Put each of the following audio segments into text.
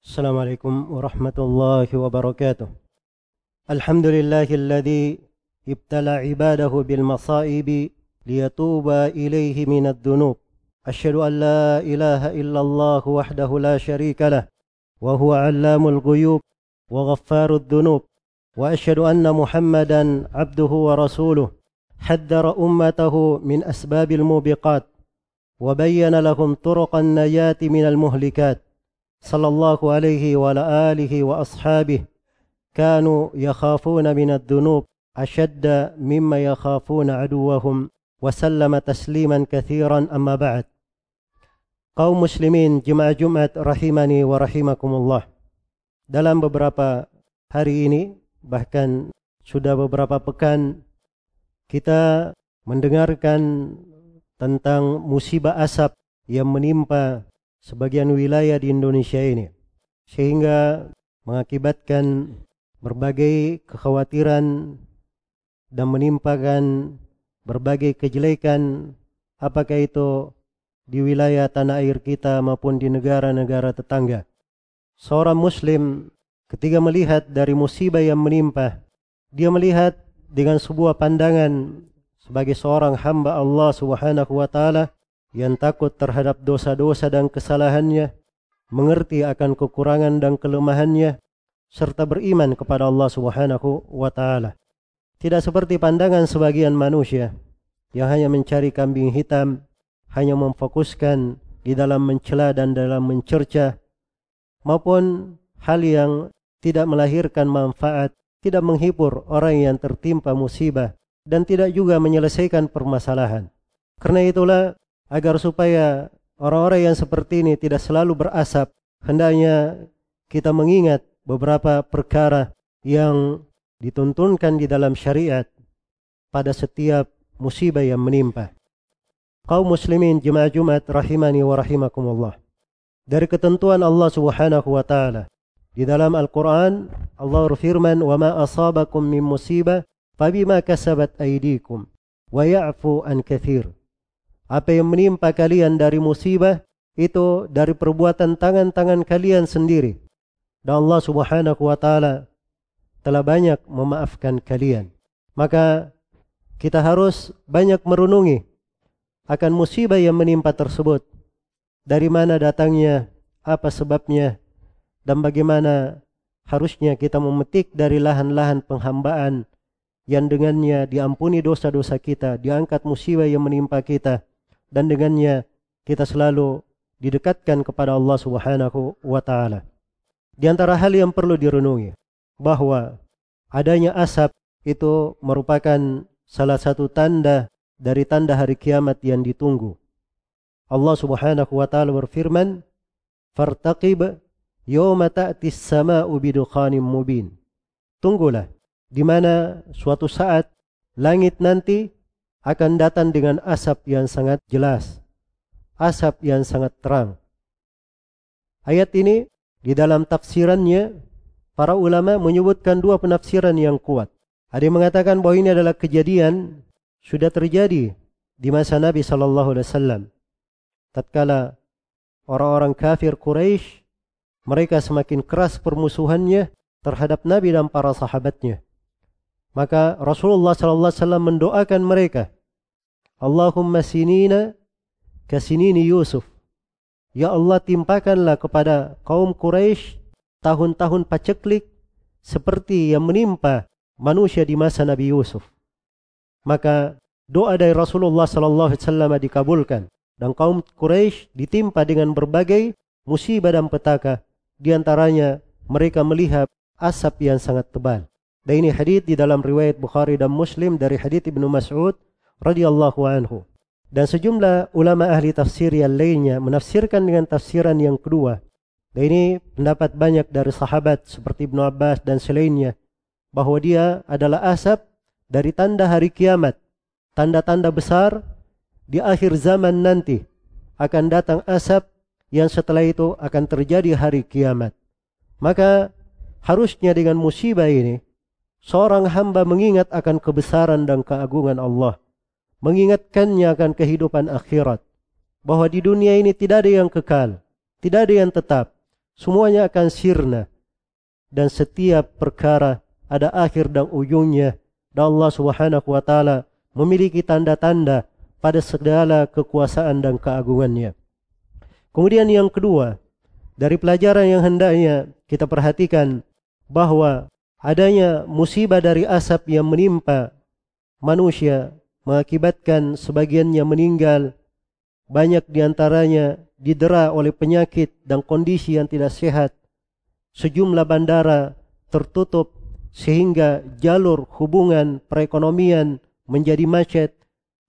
السلام عليكم ورحمة الله وبركاته. الحمد لله الذي ابتلى عباده بالمصائب ليتوب إليه من الذنوب. أشهد أن لا إله إلا الله وحده لا شريك له وهو علام الغيوب وغفار الذنوب. وأشهد أن محمدا عبده ورسوله حذر أمته من أسباب الموبقات وبين لهم طرق النجاة من المهلكات. صلى الله عليه وعلى آله وأصحابه كانوا يخافون من الذنوب أشد مما يخافون عدوهم وسلم تسليما كثيرا أما بعد kaum muslimin jemaah Jumat rahimani wa rahimakumullah dalam beberapa hari ini bahkan sudah beberapa pekan kita mendengarkan tentang musibah asap yang menimpa sebagian wilayah di Indonesia ini sehingga mengakibatkan berbagai kekhawatiran dan menimpakan berbagai kejelekan apakah itu di wilayah tanah air kita maupun di negara-negara tetangga. Seorang muslim ketika melihat dari musibah yang menimpa, dia melihat dengan sebuah pandangan sebagai seorang hamba Allah Subhanahu wa taala yang takut terhadap dosa-dosa dan kesalahannya, mengerti akan kekurangan dan kelemahannya serta beriman kepada Allah Subhanahu wa taala. Tidak seperti pandangan sebagian manusia yang hanya mencari kambing hitam hanya memfokuskan di dalam mencela dan dalam mencerca maupun hal yang tidak melahirkan manfaat, tidak menghibur orang yang tertimpa musibah dan tidak juga menyelesaikan permasalahan. Karena itulah agar supaya orang-orang yang seperti ini tidak selalu berasap, hendaknya kita mengingat beberapa perkara yang dituntunkan di dalam syariat pada setiap musibah yang menimpa kaum muslimin jemaah Jumat rahimani wa rahimakumullah. Dari ketentuan Allah Subhanahu wa taala di dalam Al-Qur'an Allah berfirman wa ma asabakum min musibah fabima kasabat aydikum wa ya'fu an katsir. Apa yang menimpa kalian dari musibah itu dari perbuatan tangan-tangan kalian sendiri. Dan Allah Subhanahu wa taala telah banyak memaafkan kalian. Maka kita harus banyak merenungi akan musibah yang menimpa tersebut. Dari mana datangnya, apa sebabnya, dan bagaimana harusnya kita memetik dari lahan-lahan penghambaan yang dengannya diampuni dosa-dosa kita, diangkat musibah yang menimpa kita, dan dengannya kita selalu didekatkan kepada Allah Subhanahu wa taala. Di antara hal yang perlu direnungi bahwa adanya asap itu merupakan salah satu tanda dari tanda hari kiamat yang ditunggu. Allah Subhanahu wa taala berfirman, "Fartaqib yawma ta'tis sama'u bidukhanin mubin." Tunggulah di mana suatu saat langit nanti akan datang dengan asap yang sangat jelas, asap yang sangat terang. Ayat ini di dalam tafsirannya para ulama menyebutkan dua penafsiran yang kuat. Ada yang mengatakan bahwa ini adalah kejadian sudah terjadi di masa Nabi sallallahu alaihi wasallam. Tatkala orang-orang kafir Quraisy mereka semakin keras permusuhannya terhadap Nabi dan para sahabatnya. Maka Rasulullah sallallahu alaihi wasallam mendoakan mereka, Allahumma sinina kasinini Yusuf. Ya Allah timpakanlah kepada kaum Quraisy tahun-tahun paceklik seperti yang menimpa manusia di masa Nabi Yusuf. Maka doa dari Rasulullah sallallahu alaihi wasallam dikabulkan dan kaum Quraisy ditimpa dengan berbagai musibah dan petaka. Di antaranya mereka melihat asap yang sangat tebal dan ini hadis di dalam riwayat Bukhari dan Muslim dari hadis Ibnu Mas'ud radhiyallahu anhu. Dan sejumlah ulama ahli tafsir yang lainnya menafsirkan dengan tafsiran yang kedua. Dan ini pendapat banyak dari sahabat seperti Ibnu Abbas dan selainnya bahwa dia adalah asap dari tanda hari kiamat, tanda-tanda besar di akhir zaman nanti akan datang asap yang setelah itu akan terjadi hari kiamat. Maka harusnya dengan musibah ini seorang hamba mengingat akan kebesaran dan keagungan Allah, mengingatkannya akan kehidupan akhirat, bahwa di dunia ini tidak ada yang kekal, tidak ada yang tetap. semuanya akan sirna dan setiap perkara ada akhir dan ujungnya dan Allah Subhanahu wa taala memiliki tanda-tanda pada segala kekuasaan dan keagungannya. Kemudian yang kedua, dari pelajaran yang hendaknya kita perhatikan bahwa adanya musibah dari asap yang menimpa manusia mengakibatkan sebagiannya meninggal, banyak di antaranya didera oleh penyakit dan kondisi yang tidak sehat. Sejumlah bandara tertutup sehingga jalur hubungan perekonomian menjadi macet.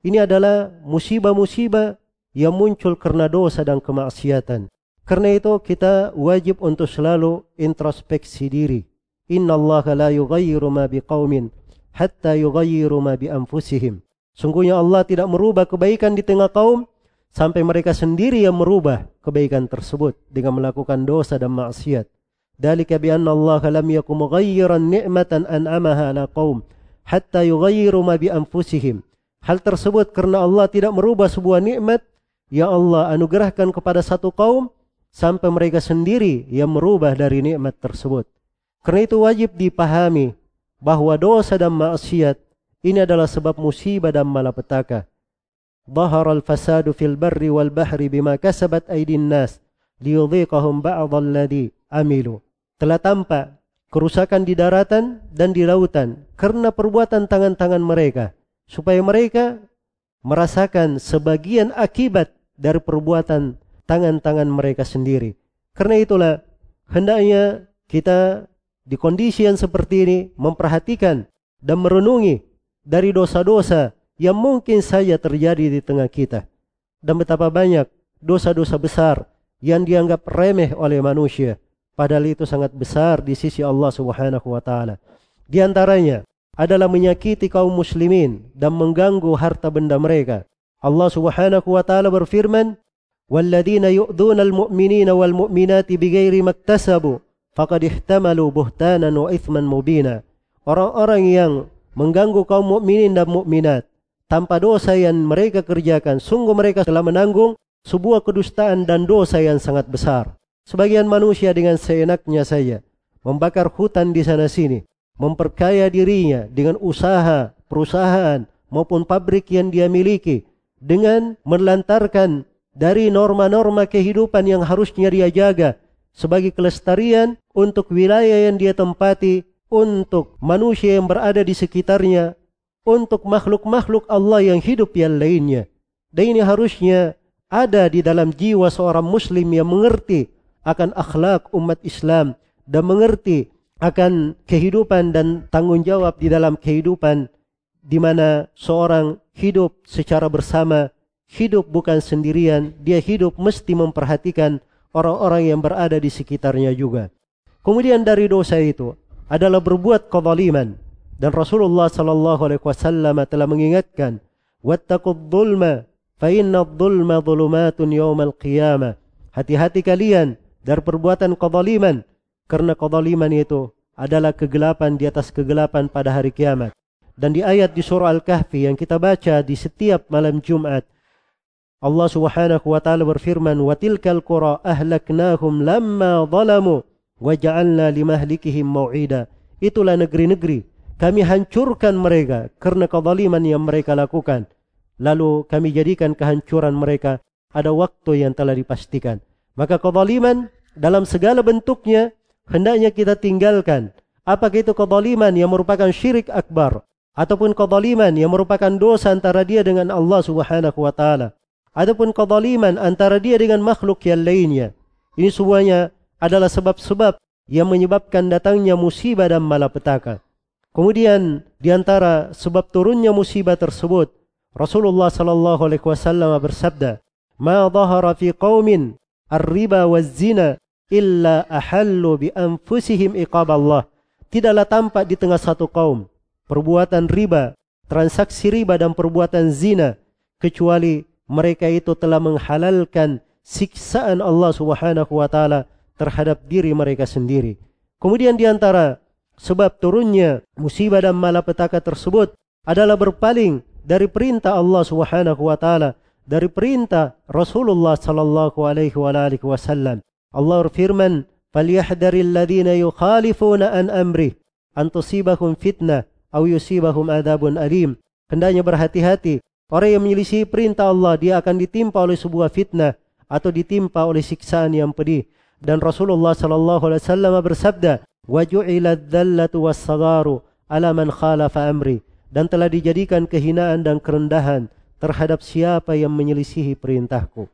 Ini adalah musibah-musibah yang muncul karena dosa dan kemaksiatan. Karena itu kita wajib untuk selalu introspeksi diri. Inna Allah la yughayyiru ma biqaumin hatta yughayyiru ma bi anfusihim. Sungguhnya Allah tidak merubah kebaikan di tengah kaum sampai mereka sendiri yang merubah kebaikan tersebut dengan melakukan dosa dan maksiat. Dalika bi anna Allah lam yakum mughayyiran ni'matan an'amaha ala qaum hatta yughayyiru ma bi anfusihim. Hal tersebut karena Allah tidak merubah sebuah nikmat yang Allah anugerahkan kepada satu kaum sampai mereka sendiri yang merubah dari nikmat tersebut. Karena itu wajib dipahami bahwa dosa dan maksiat ini adalah sebab musibah dan malapetaka. Dhahara al-fasadu fil barri wal bahri bima kasabat aydin nas liyudhiqahum ba'dalladhi amilu. Telah tampak kerusakan di daratan dan di lautan karena perbuatan tangan-tangan mereka supaya mereka merasakan sebagian akibat dari perbuatan tangan-tangan mereka sendiri. Karena itulah hendaknya kita di kondisi yang seperti ini memperhatikan dan merenungi dari dosa-dosa yang mungkin saja terjadi di tengah kita. Dan betapa banyak dosa-dosa besar yang dianggap remeh oleh manusia padahal itu sangat besar di sisi Allah Subhanahu wa taala. Di antaranya adalah menyakiti kaum muslimin dan mengganggu harta benda mereka. Allah Subhanahu wa taala berfirman, "Walladzina yu'dzuna al-mu'minina wal mu'minati bighairi maktasabu faqad ihtamalu buhtanan wa ithman mubina." Orang-orang yang mengganggu kaum mukminin dan mukminat tanpa dosa yang mereka kerjakan, sungguh mereka telah menanggung sebuah kedustaan dan dosa yang sangat besar. Sebagian manusia dengan seenaknya saja membakar hutan di sana sini, memperkaya dirinya dengan usaha, perusahaan maupun pabrik yang dia miliki dengan melantarkan dari norma-norma kehidupan yang harusnya dia jaga sebagai kelestarian untuk wilayah yang dia tempati, untuk manusia yang berada di sekitarnya, untuk makhluk-makhluk Allah yang hidup yang lainnya. Dan ini harusnya ada di dalam jiwa seorang muslim yang mengerti akan akhlak umat Islam dan mengerti akan kehidupan dan tanggung jawab di dalam kehidupan di mana seorang hidup secara bersama, hidup bukan sendirian, dia hidup mesti memperhatikan orang-orang yang berada di sekitarnya juga. Kemudian dari dosa itu adalah berbuat kezaliman dan Rasulullah sallallahu alaihi wasallam telah mengingatkan, "Wattaqud dzulma fa inna dzulma dzulumatun yaumal qiyamah." Hati-hati kalian dari perbuatan kezaliman karena kezaliman itu adalah kegelapan di atas kegelapan pada hari kiamat. Dan di ayat di surah Al-Kahfi yang kita baca di setiap malam Jumat, Allah Subhanahu wa taala berfirman, "Wa tilkal qura ahlaknahum lamma zalamu wa ja'alna limahlikihim mau'ida." Itulah negeri-negeri kami hancurkan mereka karena kezaliman yang mereka lakukan. Lalu kami jadikan kehancuran mereka ada waktu yang telah dipastikan. Maka kezaliman dalam segala bentuknya hendaknya kita tinggalkan. Apakah itu kezaliman yang merupakan syirik akbar ataupun kezaliman yang merupakan dosa antara dia dengan Allah Subhanahu wa taala ataupun kezaliman antara dia dengan makhluk yang lainnya. Ini semuanya adalah sebab-sebab yang menyebabkan datangnya musibah dan malapetaka. Kemudian di antara sebab turunnya musibah tersebut Rasulullah sallallahu alaihi wasallam bersabda, "Ma dhahara fi qaumin ar-riba waz-zina illa ahallu bi anfusihim iqab Allah. Tidaklah tampak di tengah satu kaum perbuatan riba, transaksi riba dan perbuatan zina kecuali mereka itu telah menghalalkan siksaan Allah Subhanahu wa taala terhadap diri mereka sendiri. Kemudian di antara sebab turunnya musibah dan malapetaka tersebut adalah berpaling dari perintah Allah Subhanahu wa taala dari perintah Rasulullah sallallahu alaihi wasallam. Allah berfirman, falyahdharil ladzina yukhalifuna an amri an tusibahum fitnah aw yusibahum adzabun alim. Hendaknya berhati-hati. Orang yang menyelisih perintah Allah dia akan ditimpa oleh sebuah fitnah atau ditimpa oleh siksaan yang pedih. Dan Rasulullah sallallahu alaihi wasallam bersabda, "Wa ju'ilat dhallatu was-sagharu ala man khalafa amri." Dan telah dijadikan kehinaan dan kerendahan terhadap siapa yang menyelisihi perintahku.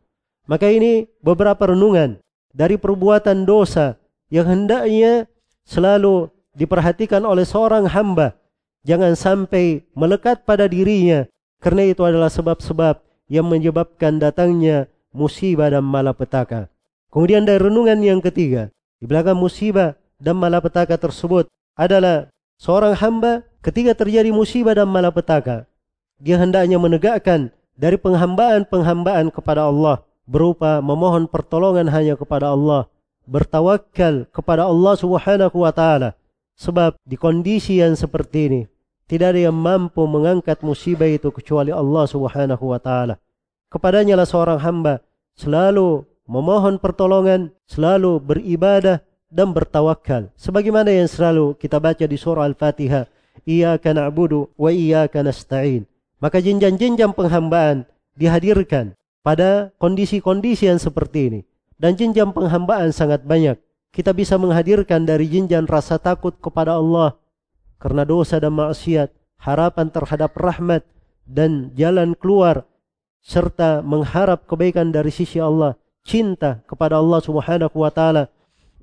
Maka ini beberapa renungan dari perbuatan dosa yang hendaknya selalu diperhatikan oleh seorang hamba. Jangan sampai melekat pada dirinya karena itu adalah sebab-sebab yang menyebabkan datangnya musibah dan malapetaka. Kemudian dari renungan yang ketiga, di belakang musibah dan malapetaka tersebut adalah seorang hamba ketika terjadi musibah dan malapetaka. Dia hendaknya menegakkan dari penghambaan-penghambaan kepada Allah berupa memohon pertolongan hanya kepada Allah, bertawakal kepada Allah Subhanahu wa taala. Sebab di kondisi yang seperti ini tidak ada yang mampu mengangkat musibah itu kecuali Allah Subhanahu wa taala. Kepadanya lah seorang hamba selalu memohon pertolongan, selalu beribadah dan bertawakal. Sebagaimana yang selalu kita baca di surah Al-Fatihah, Iyyaka na'budu wa iyyaka nasta'in. Maka jenjang-jenjang penghambaan dihadirkan pada kondisi-kondisi yang seperti ini. Dan jenjang penghambaan sangat banyak. Kita bisa menghadirkan dari jenjang rasa takut kepada Allah karena dosa dan maksiat, harapan terhadap rahmat dan jalan keluar serta mengharap kebaikan dari sisi Allah, cinta kepada Allah Subhanahu wa taala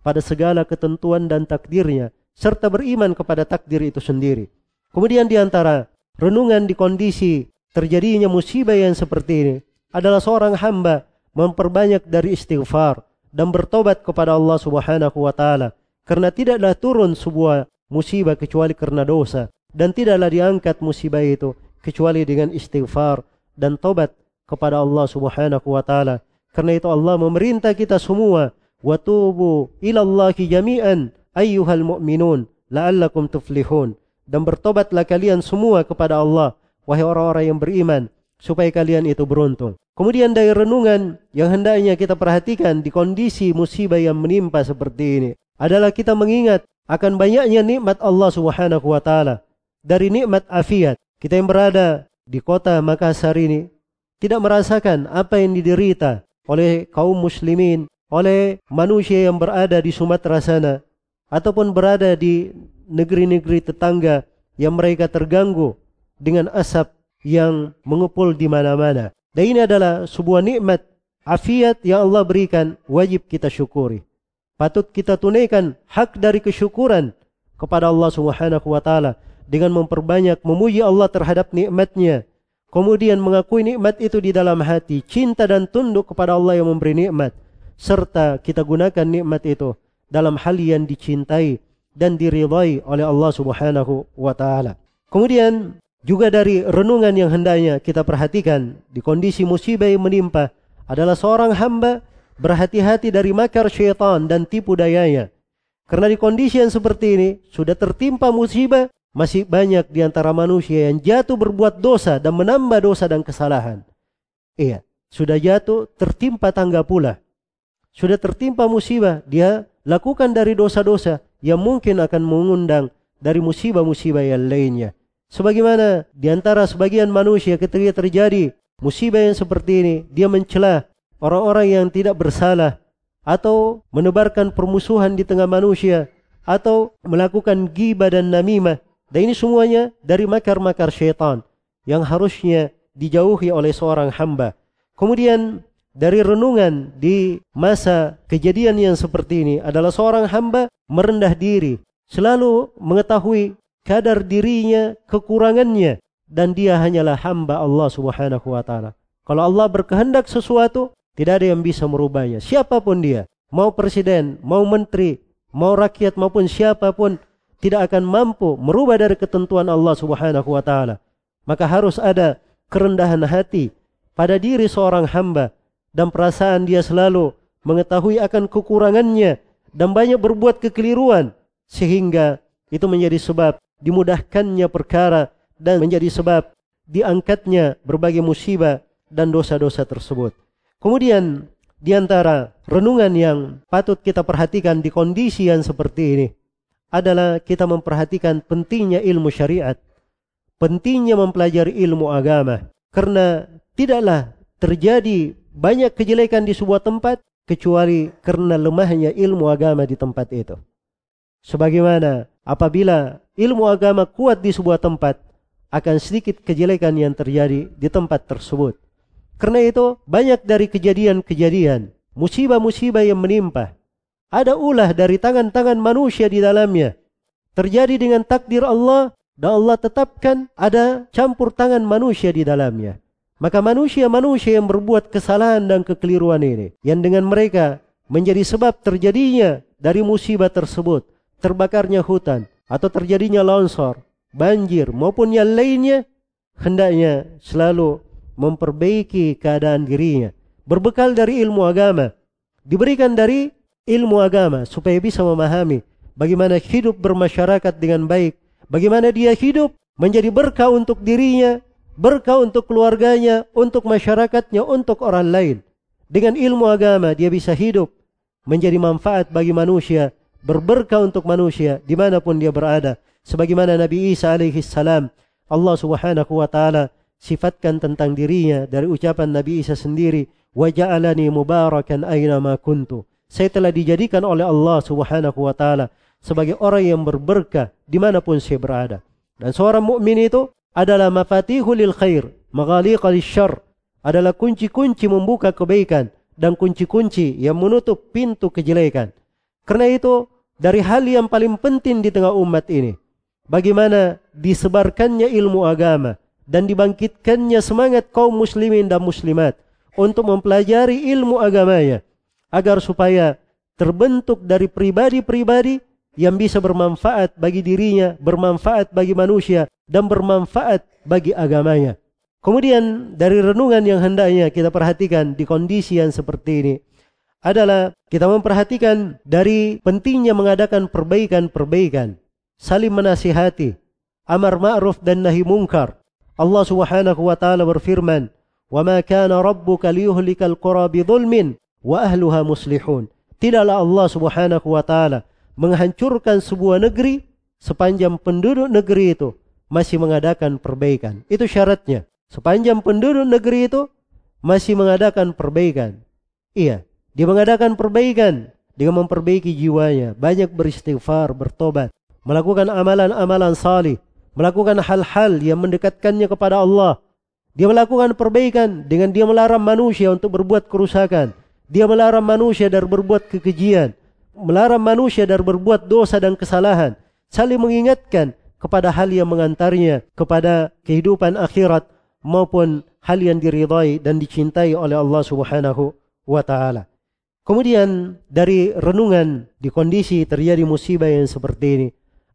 pada segala ketentuan dan takdirnya serta beriman kepada takdir itu sendiri. Kemudian di antara renungan di kondisi terjadinya musibah yang seperti ini adalah seorang hamba memperbanyak dari istighfar dan bertobat kepada Allah Subhanahu wa taala karena tidaklah turun sebuah musibah kecuali karena dosa dan tidaklah diangkat musibah itu kecuali dengan istighfar dan tobat kepada Allah Subhanahu wa taala. Karena itu Allah memerintah kita semua wa tubu ilallahi jami'an ayyuhal mu'minun la'allakum tuflihun dan bertobatlah kalian semua kepada Allah wahai orang-orang yang beriman supaya kalian itu beruntung. Kemudian dari renungan yang hendaknya kita perhatikan di kondisi musibah yang menimpa seperti ini adalah kita mengingat akan banyaknya nikmat Allah Subhanahu wa taala. Dari nikmat afiat, kita yang berada di kota Makassar ini tidak merasakan apa yang diderita oleh kaum muslimin, oleh manusia yang berada di Sumatera sana ataupun berada di negeri-negeri tetangga yang mereka terganggu dengan asap yang mengepul di mana-mana. Dan ini adalah sebuah nikmat afiat yang Allah berikan wajib kita syukuri. Patut kita tunaikan hak dari kesyukuran kepada Allah Subhanahu wa taala dengan memperbanyak memuji Allah terhadap nikmatnya. Kemudian mengakui nikmat itu di dalam hati, cinta dan tunduk kepada Allah yang memberi nikmat serta kita gunakan nikmat itu dalam hal yang dicintai dan diridhai oleh Allah Subhanahu wa taala. Kemudian juga dari renungan yang hendaknya kita perhatikan di kondisi musibah yang menimpa adalah seorang hamba berhati-hati dari makar syaitan dan tipu dayanya. Karena di kondisi yang seperti ini sudah tertimpa musibah, masih banyak di antara manusia yang jatuh berbuat dosa dan menambah dosa dan kesalahan. Iya, sudah jatuh tertimpa tangga pula. Sudah tertimpa musibah, dia lakukan dari dosa-dosa yang mungkin akan mengundang dari musibah-musibah yang lainnya. Sebagaimana di antara sebagian manusia ketika terjadi musibah yang seperti ini, dia mencela orang-orang yang tidak bersalah atau menebarkan permusuhan di tengah manusia atau melakukan ghibah dan namimah. Dan ini semuanya dari makar-makar syaitan yang harusnya dijauhi oleh seorang hamba. Kemudian dari renungan di masa kejadian yang seperti ini adalah seorang hamba merendah diri, selalu mengetahui kadar dirinya, kekurangannya dan dia hanyalah hamba Allah Subhanahu wa taala. Kalau Allah berkehendak sesuatu, tidak ada yang bisa merubahnya. Siapa pun dia, mau presiden, mau menteri, mau rakyat maupun siapa pun tidak akan mampu merubah dari ketentuan Allah Subhanahu wa taala. Maka harus ada kerendahan hati pada diri seorang hamba dan perasaan dia selalu mengetahui akan kekurangannya dan banyak berbuat kekeliruan sehingga itu menjadi sebab dimudahkannya perkara dan menjadi sebab diangkatnya berbagai musibah dan dosa-dosa tersebut. Kemudian di antara renungan yang patut kita perhatikan di kondisi yang seperti ini adalah kita memperhatikan pentingnya ilmu syariat, pentingnya mempelajari ilmu agama. Karena tidaklah terjadi banyak kejelekan di sebuah tempat kecuali karena lemahnya ilmu agama di tempat itu. Sebagaimana apabila ilmu agama kuat di sebuah tempat, akan sedikit kejelekan yang terjadi di tempat tersebut. Karena itu banyak dari kejadian-kejadian, musibah-musibah yang menimpa, ada ulah dari tangan-tangan manusia di dalamnya. Terjadi dengan takdir Allah dan Allah tetapkan ada campur tangan manusia di dalamnya. Maka manusia-manusia yang berbuat kesalahan dan kekeliruan ini, yang dengan mereka menjadi sebab terjadinya dari musibah tersebut, terbakarnya hutan, atau terjadinya longsor, banjir maupun yang lainnya hendaknya selalu memperbaiki keadaan dirinya. Berbekal dari ilmu agama. Diberikan dari ilmu agama supaya bisa memahami bagaimana hidup bermasyarakat dengan baik. Bagaimana dia hidup menjadi berkah untuk dirinya berkah untuk keluarganya untuk masyarakatnya untuk orang lain. Dengan ilmu agama dia bisa hidup menjadi manfaat bagi manusia berberkah untuk manusia di mana pun dia berada. Sebagaimana Nabi Isa alaihi salam Allah Subhanahu wa taala sifatkan tentang dirinya dari ucapan Nabi Isa sendiri wa ja'alani mubarakan aina ma kuntu. Saya telah dijadikan oleh Allah Subhanahu wa taala sebagai orang yang berberkah di mana pun saya berada. Dan seorang mukmin itu adalah mafatihul lil khair maghaliqal syarr adalah kunci-kunci membuka kebaikan dan kunci-kunci yang menutup pintu kejelekan. Karena itu dari hal yang paling penting di tengah umat ini bagaimana disebarkannya ilmu agama dan dibangkitkannya semangat kaum muslimin dan muslimat untuk mempelajari ilmu agamanya agar supaya terbentuk dari pribadi-pribadi yang bisa bermanfaat bagi dirinya, bermanfaat bagi manusia dan bermanfaat bagi agamanya. Kemudian dari renungan yang hendaknya kita perhatikan di kondisi yang seperti ini adalah kita memperhatikan dari pentingnya mengadakan perbaikan-perbaikan saling menasihati, amar ma'ruf dan nahi mungkar. Allah Subhanahu wa taala berfirman, "Wa ma kana rabbuka liyuhlikal qura bidzulmin wa ahluha muslihun." Tidaklah Allah Subhanahu wa taala menghancurkan sebuah negeri sepanjang penduduk negeri itu masih mengadakan perbaikan. Itu syaratnya. Sepanjang penduduk negeri itu masih mengadakan perbaikan. Iya, dia mengadakan perbaikan dengan memperbaiki jiwanya, banyak beristighfar, bertobat melakukan amalan-amalan salih, melakukan hal-hal yang mendekatkannya kepada Allah. Dia melakukan perbaikan dengan dia melarang manusia untuk berbuat kerusakan. Dia melarang manusia dari berbuat kekejian, melarang manusia dari berbuat dosa dan kesalahan. Saling mengingatkan kepada hal yang mengantarnya kepada kehidupan akhirat maupun hal yang diridai dan dicintai oleh Allah Subhanahu wa taala. Kemudian dari renungan di kondisi terjadi musibah yang seperti ini,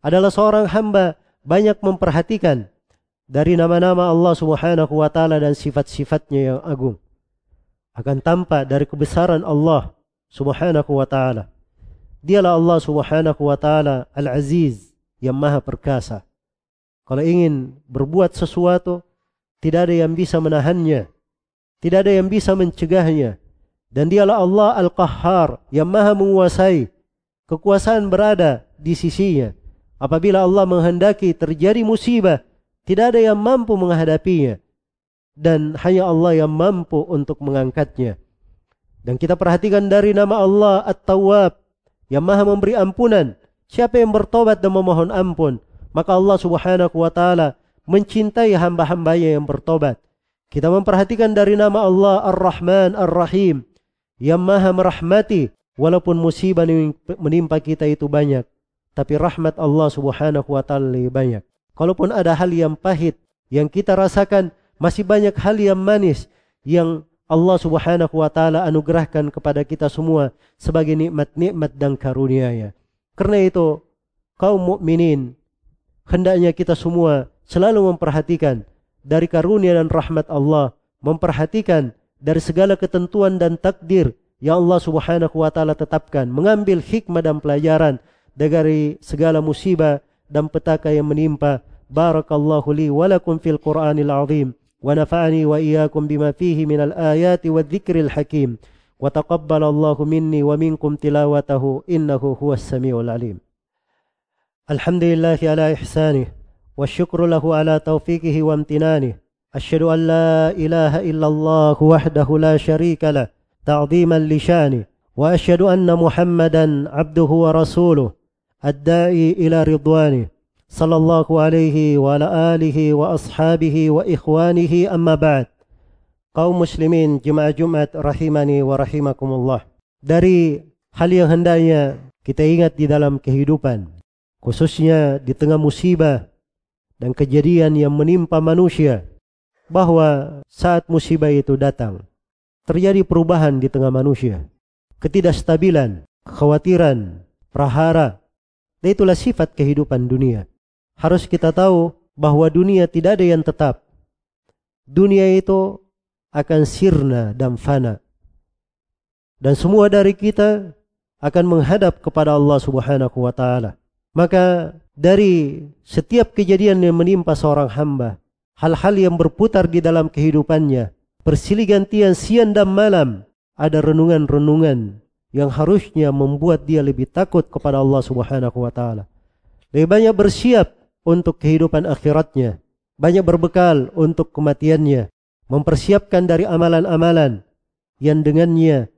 adalah seorang hamba banyak memperhatikan dari nama-nama Allah Subhanahu wa taala dan sifat-sifatnya yang agung. Akan tampak dari kebesaran Allah Subhanahu wa taala. Dialah Allah Subhanahu wa taala Al-Aziz yang Maha Perkasa. Kalau ingin berbuat sesuatu, tidak ada yang bisa menahannya. Tidak ada yang bisa mencegahnya. Dan dialah Allah Al-Qahhar yang Maha menguasai. Kekuasaan berada di sisinya. Apabila Allah menghendaki terjadi musibah, tidak ada yang mampu menghadapinya. Dan hanya Allah yang mampu untuk mengangkatnya. Dan kita perhatikan dari nama Allah At-Tawwab, yang maha memberi ampunan. Siapa yang bertobat dan memohon ampun, maka Allah subhanahu wa ta'ala mencintai hamba-hambanya yang bertobat. Kita memperhatikan dari nama Allah Ar-Rahman Ar-Rahim, yang maha merahmati, walaupun musibah menimpa kita itu banyak tapi rahmat Allah Subhanahu wa taala lebih banyak. Kalaupun ada hal yang pahit yang kita rasakan, masih banyak hal yang manis yang Allah Subhanahu wa taala anugerahkan kepada kita semua sebagai nikmat-nikmat dan karunia-Nya. Karena itu, kaum mukminin hendaknya kita semua selalu memperhatikan dari karunia dan rahmat Allah, memperhatikan dari segala ketentuan dan takdir yang Allah Subhanahu wa taala tetapkan, mengambil hikmah dan pelajaran dari segala musibah dan petaka yang menimpa. Barakallahu li wa lakum fil Qur'anil azim. Wa nafa'ani wa iyyakum bima fihi minal ayati wa dhikril hakim. وتقبل الله مني ومنكم تلاوته إنه هو السميع العليم الحمد لله على إحسانه والشكر له على توفيقه وامتنانه أشهد أن لا إله إلا الله وحده لا شريك له تعظيما لشانه وأشهد أن محمدا عبده ورسوله الداعي إلى رضوانه صلى الله عليه وعلى آله وأصحابه وإخوانه أما بعد kaum muslimin jemaah Jumat rahimani wa rahimakumullah. Dari hal yang hendaknya kita ingat di dalam kehidupan, khususnya di tengah musibah dan kejadian yang menimpa manusia, bahwa saat musibah itu datang, terjadi perubahan di tengah manusia. Ketidakstabilan, kekhawatiran, prahara, dan itulah sifat kehidupan dunia. Harus kita tahu bahwa dunia tidak ada yang tetap. Dunia itu akan sirna dan fana. Dan semua dari kita akan menghadap kepada Allah Subhanahu wa taala. Maka dari setiap kejadian yang menimpa seorang hamba, hal-hal yang berputar di dalam kehidupannya, bersilih gantian siang dan malam, ada renungan-renungan yang harusnya membuat dia lebih takut kepada Allah Subhanahu wa taala. Lebih banyak bersiap untuk kehidupan akhiratnya, banyak berbekal untuk kematiannya, mempersiapkan dari amalan-amalan yang dengannya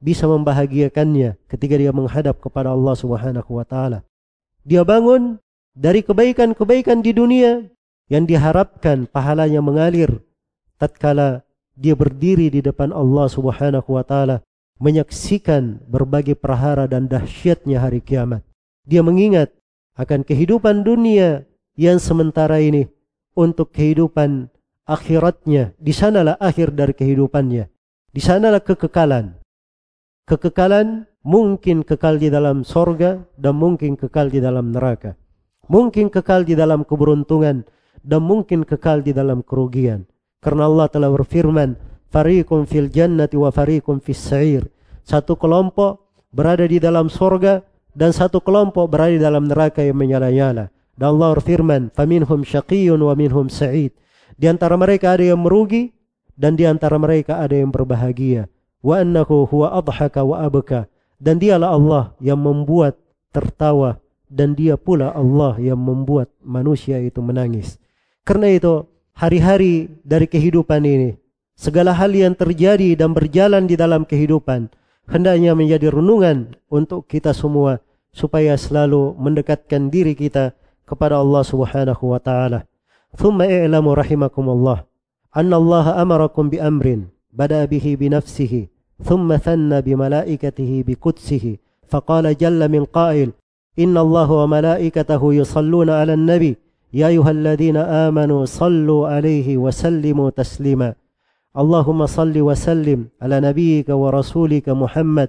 bisa membahagiakannya ketika dia menghadap kepada Allah Subhanahu wa taala. Dia bangun dari kebaikan-kebaikan di dunia yang diharapkan pahalanya mengalir tatkala dia berdiri di depan Allah Subhanahu wa taala menyaksikan berbagai perhara dan dahsyatnya hari kiamat. Dia mengingat akan kehidupan dunia yang sementara ini untuk kehidupan akhiratnya. Di sanalah akhir dari kehidupannya. Di sanalah kekekalan. Kekekalan mungkin kekal di dalam sorga dan mungkin kekal di dalam neraka. Mungkin kekal di dalam keberuntungan dan mungkin kekal di dalam kerugian. Karena Allah telah berfirman, Fariqum fil jannati wa fariqum fis sa'ir. Satu kelompok berada di dalam sorga dan satu kelompok berada di dalam neraka yang menyala-nyala. Dan Allah berfirman, Faminhum syaqiyun wa minhum sa'id. Di antara mereka ada yang merugi dan di antara mereka ada yang berbahagia. Wa annahu huwa adhaka wa abka. Dan dialah Allah yang membuat tertawa dan dia pula Allah yang membuat manusia itu menangis. Karena itu hari-hari dari kehidupan ini segala hal yang terjadi dan berjalan di dalam kehidupan hendaknya menjadi renungan untuk kita semua supaya selalu mendekatkan diri kita kepada Allah Subhanahu wa taala. Thumma i'lamu rahimakumullah anna Allah amarakum bi amrin bada bihi bi nafsihi thumma thanna bi malaikatihi bi qudsihi faqala jalla min qail inna Allah wa malaikatahu yusalluna 'alan nabi ya ayyuhalladhina amanu sallu 'alaihi wa sallimu taslima اللهم صل وسلم على نبيك ورسولك محمد.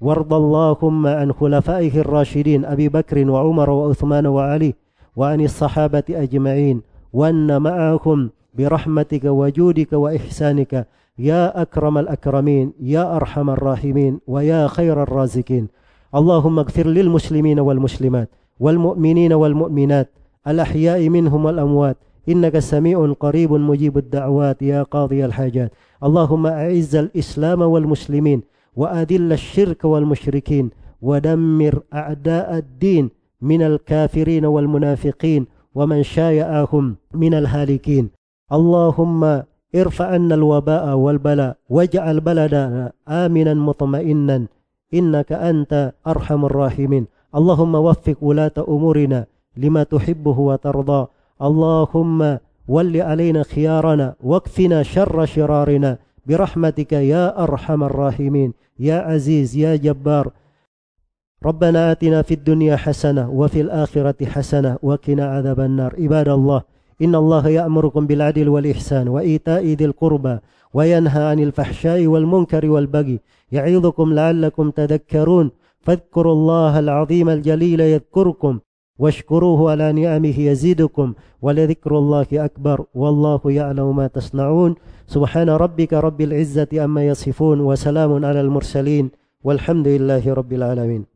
وارض اللهم عن خلفائه الراشدين أبي بكر وعمر وعثمان وعلي وعن الصحابة أجمعين. وأن معكم برحمتك وجودك وإحسانك. يا أكرم الأكرمين يا أرحم الراحمين ويا خير الرازقين. اللهم اغفر للمسلمين والمسلمات والمؤمنين والمؤمنات. الأحياء منهم والأموات. إنك سميع قريب مجيب الدعوات يا قاضي الحاجات. اللهم أعز الإسلام والمسلمين وأذل الشرك والمشركين ودمر أعداء الدين من الكافرين والمنافقين ومن شايعهم من الهالكين. اللهم ارفع عنا الوباء والبلاء واجعل بلدنا آمنا مطمئنا إنك أنت أرحم الراحمين. اللهم وفق ولاة أمورنا لما تحبه وترضى. اللهم ول علينا خيارنا واكفنا شر شرارنا برحمتك يا أرحم الراحمين. يا عزيز يا جبار ربنا آتنا في الدنيا حسنة وفي الآخرة حسنة وقنا عذاب النار. عباد الله إن الله يأمركم بالعدل والإحسان وإيتاء ذي القربى وينهى عن الفحشاء والمنكر والبغي يعظكم لعلكم تذكرون. فاذكروا الله العظيم الجليل يذكركم. واشكروه على نعمه يزيدكم ولذكر الله أكبر والله يعلم ما تصنعون. سبحان ربك رب العزة أما يصفون وسلام على المرسلين والحمد لله رب العالمين.